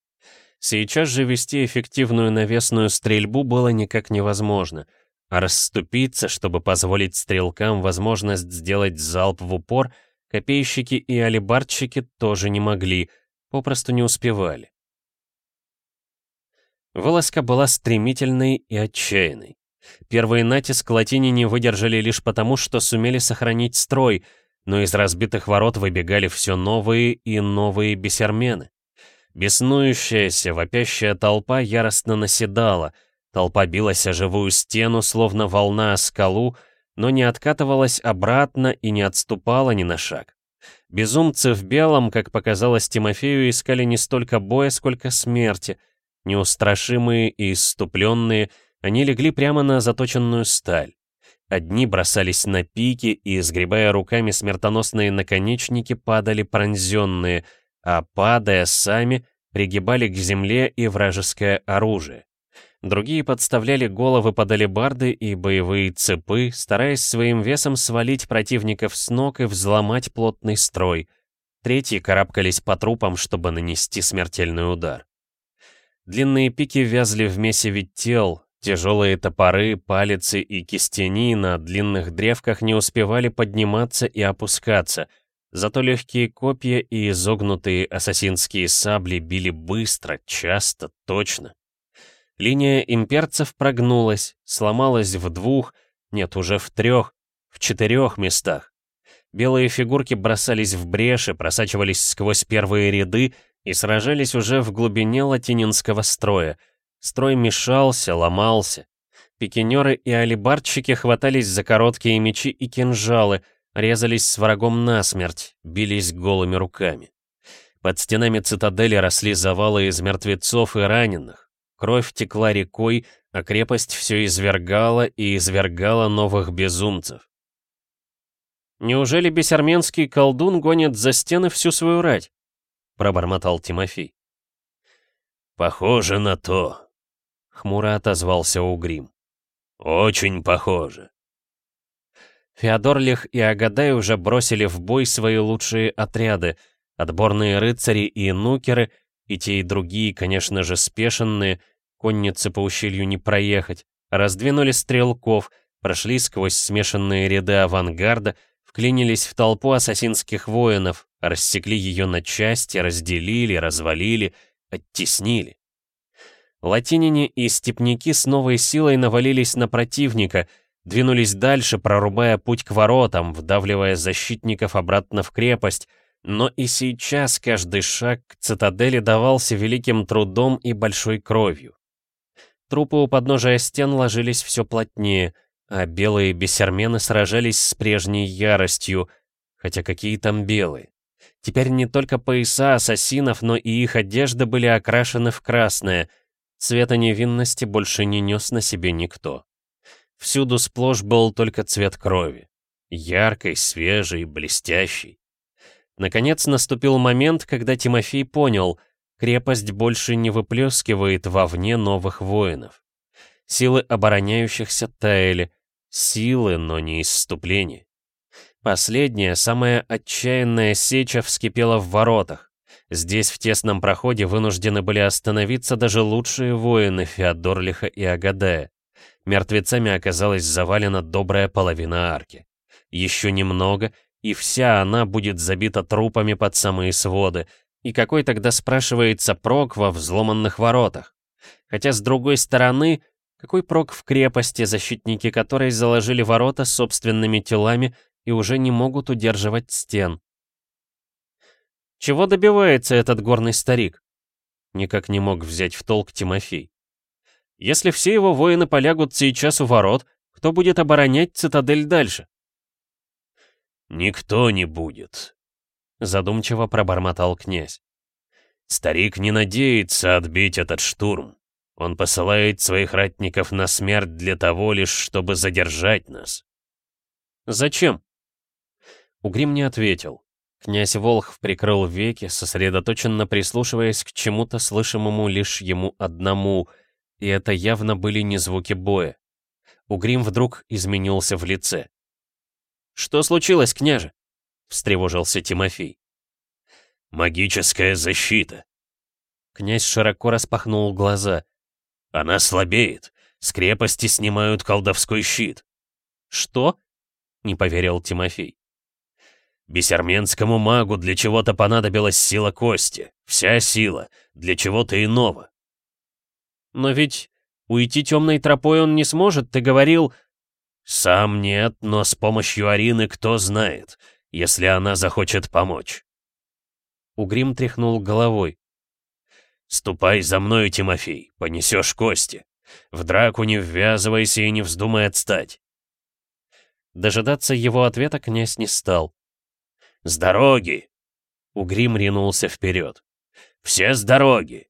Сейчас же вести эффективную навесную стрельбу было никак невозможно, а расступиться, чтобы позволить стрелкам возможность сделать залп в упор, копейщики и алибардщики тоже не могли, попросту не успевали. Вылазка была стремительной и отчаянной. Первые натиск латини не выдержали лишь потому, что сумели сохранить строй, но из разбитых ворот выбегали все новые и новые бесермены. Беснующаяся, вопящая толпа яростно наседала, толпа билась о живую стену, словно волна о скалу, но не откатывалась обратно и не отступала ни на шаг. Безумцы в белом, как показалось Тимофею, искали не столько боя, сколько смерти — Неустрашимые и исступленные, они легли прямо на заточенную сталь. Одни бросались на пики и, сгребая руками смертоносные наконечники, падали пронзенные, а, падая сами, пригибали к земле и вражеское оружие. Другие подставляли головы под алебарды и боевые цепы, стараясь своим весом свалить противников с ног и взломать плотный строй. Третьи карабкались по трупам, чтобы нанести смертельный удар. Длинные пики вязли в месиве тел, тяжелые топоры, палицы и кистени на длинных древках не успевали подниматься и опускаться, зато легкие копья и изогнутые ассасинские сабли били быстро, часто, точно. Линия имперцев прогнулась, сломалась в двух, нет, уже в трех, в четырех местах. Белые фигурки бросались в бреши, просачивались сквозь первые ряды и сражались уже в глубине латининского строя. Строй мешался, ломался. Пикинеры и алибардщики хватались за короткие мечи и кинжалы, резались с врагом насмерть, бились голыми руками. Под стенами цитадели росли завалы из мертвецов и раненых. Кровь текла рекой, а крепость все извергала и извергала новых безумцев. Неужели бесарменский колдун гонит за стены всю свою рать? — пробормотал Тимофей. «Похоже на то», — хмуро отозвался Угрим. «Очень похоже». Феодорлих и Агадай уже бросили в бой свои лучшие отряды, отборные рыцари и нукеры, и те и другие, конечно же, спешенные, конницы по ущелью не проехать, раздвинули стрелков, прошли сквозь смешанные ряды авангарда, вклинились в толпу ассасинских воинов, рассекли ее на части, разделили, развалили, оттеснили. Латинине и степняки с новой силой навалились на противника, двинулись дальше, прорубая путь к воротам, вдавливая защитников обратно в крепость, но и сейчас каждый шаг к цитадели давался великим трудом и большой кровью. Трупы у подножия стен ложились все плотнее, а белые бесермены сражались с прежней яростью, хотя какие там белые. Теперь не только пояса ассасинов, но и их одежды были окрашены в красное. Цвета невинности больше не нес на себе никто. Всюду сплошь был только цвет крови. Яркий, свежий, блестящий. Наконец наступил момент, когда Тимофей понял, крепость больше не выплескивает вовне новых воинов. Силы обороняющихся таяли, силы, но не исступление. Последняя, самая отчаянная сеча вскипела в воротах. Здесь в тесном проходе вынуждены были остановиться даже лучшие воины Феодорлиха и Агадая. Мертвецами оказалась завалена добрая половина арки. Еще немного, и вся она будет забита трупами под самые своды. И какой тогда спрашивается прок во взломанных воротах? Хотя, с другой стороны, какой прок в крепости, защитники которой заложили ворота собственными телами и уже не могут удерживать стен? Чего добивается этот горный старик? Никак не мог взять в толк Тимофей. Если все его воины полягут сейчас у ворот, кто будет оборонять цитадель дальше? «Никто не будет», — задумчиво пробормотал князь. «Старик не надеется отбить этот штурм. Он посылает своих ратников на смерть для того лишь, чтобы задержать нас». «Зачем?» Угрим не ответил. Князь Волхв прикрыл веки, сосредоточенно прислушиваясь к чему-то слышимому лишь ему одному — и это явно были не звуки боя. Угрим вдруг изменился в лице. «Что случилось, княже?» — встревожился Тимофей. «Магическая защита». Князь широко распахнул глаза. «Она слабеет. С крепости снимают колдовской щит». «Что?» — не поверил Тимофей. «Бесерменскому магу для чего-то понадобилась сила кости. Вся сила. Для чего-то иного. Но ведь уйти темной тропой он не сможет, ты говорил... Сам нет, но с помощью Арины кто знает, если она захочет помочь. Угрим тряхнул головой. «Ступай за мной, Тимофей, понесешь кости. В драку не ввязывайся и не вздумай отстать». Дожидаться его ответа князь не стал. «С дороги!» Угрим ринулся вперед. «Все с дороги!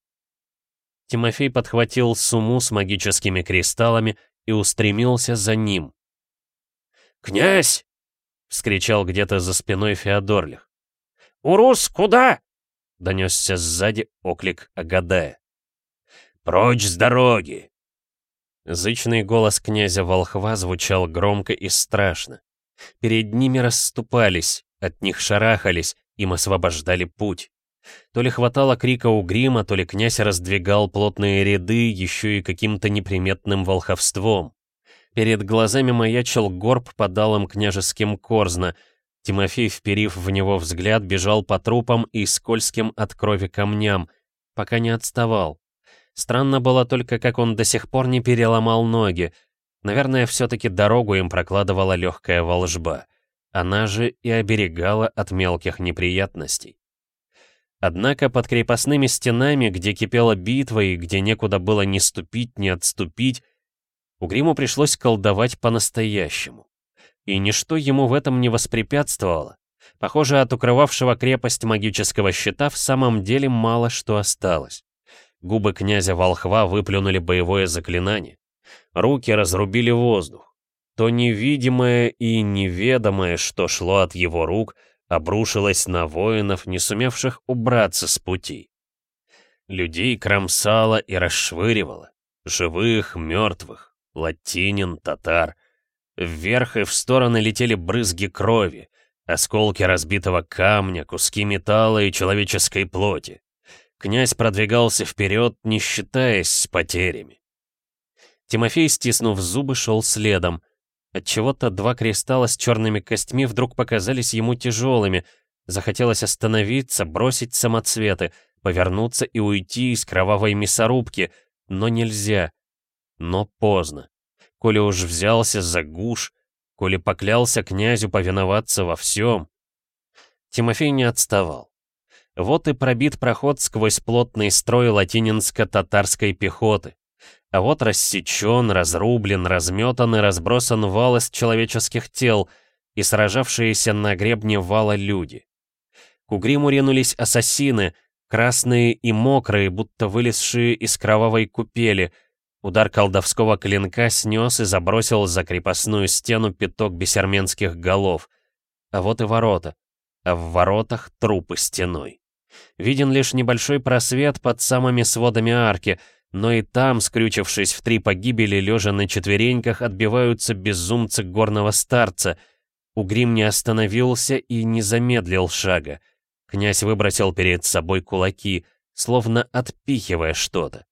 Тимофей подхватил суму с магическими кристаллами и устремился за ним. «Князь!» — вскричал где-то за спиной Феодорлих. «Урус, куда?» — донесся сзади оклик Агадая. «Прочь с дороги!» Зычный голос князя Волхва звучал громко и страшно. Перед ними расступались, от них шарахались, им освобождали путь. То ли хватало крика у грима, то ли князь раздвигал плотные ряды еще и каким-то неприметным волховством. Перед глазами маячил горб под алым княжеским корзна. Тимофей, вперив в него взгляд, бежал по трупам и скользким от крови камням, пока не отставал. Странно было только, как он до сих пор не переломал ноги. Наверное, все-таки дорогу им прокладывала легкая волжба. Она же и оберегала от мелких неприятностей. Однако под крепостными стенами, где кипела битва и где некуда было ни ступить, ни отступить, Угриму пришлось колдовать по-настоящему. И ничто ему в этом не воспрепятствовало. Похоже, от укрывавшего крепость магического щита в самом деле мало что осталось. Губы князя Волхва выплюнули боевое заклинание. Руки разрубили воздух. То невидимое и неведомое, что шло от его рук — обрушилась на воинов, не сумевших убраться с пути. Людей кромсала и расшвыривала. Живых, мертвых, латинин, татар. Вверх и в стороны летели брызги крови, осколки разбитого камня, куски металла и человеческой плоти. Князь продвигался вперед, не считаясь с потерями. Тимофей, стиснув зубы, шел следом — Отчего-то два кристалла с черными костьми вдруг показались ему тяжелыми. Захотелось остановиться, бросить самоцветы, повернуться и уйти из кровавой мясорубки, но нельзя. Но поздно. Коли уж взялся за гуш, коли поклялся князю повиноваться во всем. Тимофей не отставал. Вот и пробит проход сквозь плотный строй латининско-татарской пехоты. А вот рассечен, разрублен, разметан и разбросан вал из человеческих тел и сражавшиеся на гребне вала люди. К угриму ринулись ассасины, красные и мокрые, будто вылезшие из кровавой купели. Удар колдовского клинка снес и забросил за крепостную стену пяток бесерменских голов. А вот и ворота. А в воротах трупы стеной. Виден лишь небольшой просвет под самыми сводами арки, но и там, скрючившись в три погибели, лежа на четвереньках, отбиваются безумцы горного старца. Угрим не остановился и не замедлил шага. Князь выбросил перед собой кулаки, словно отпихивая что-то.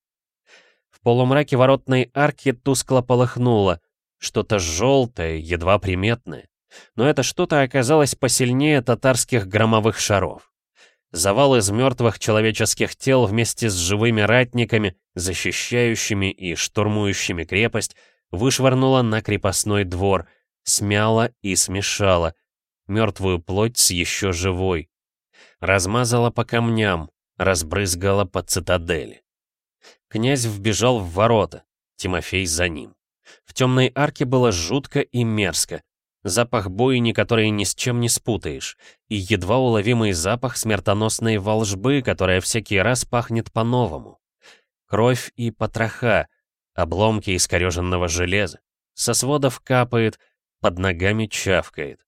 В полумраке воротной арки тускло полыхнуло, что-то желтое, едва приметное. Но это что-то оказалось посильнее татарских громовых шаров. Завал из мертвых человеческих тел вместе с живыми ратниками, защищающими и штурмующими крепость, вышвырнуло на крепостной двор, смяло и смешало мертвую плоть с еще живой, размазала по камням, разбрызгала по цитадели. Князь вбежал в ворота, Тимофей за ним. В темной арке было жутко и мерзко. Запах бойни, который ни с чем не спутаешь, и едва уловимый запах смертоносной волжбы, которая всякий раз пахнет по-новому. Кровь и потроха, обломки искореженного железа. Со сводов капает, под ногами чавкает.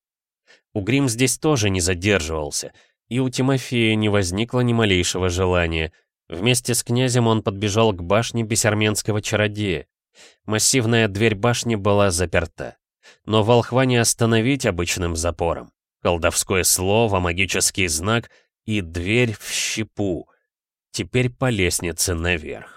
Угрим здесь тоже не задерживался, и у Тимофея не возникло ни малейшего желания. Вместе с князем он подбежал к башне бесарменского чародея. Массивная дверь башни была заперта. Но волхва не остановить обычным запором. Колдовское слово, магический знак и дверь в щепу. Теперь по лестнице наверх.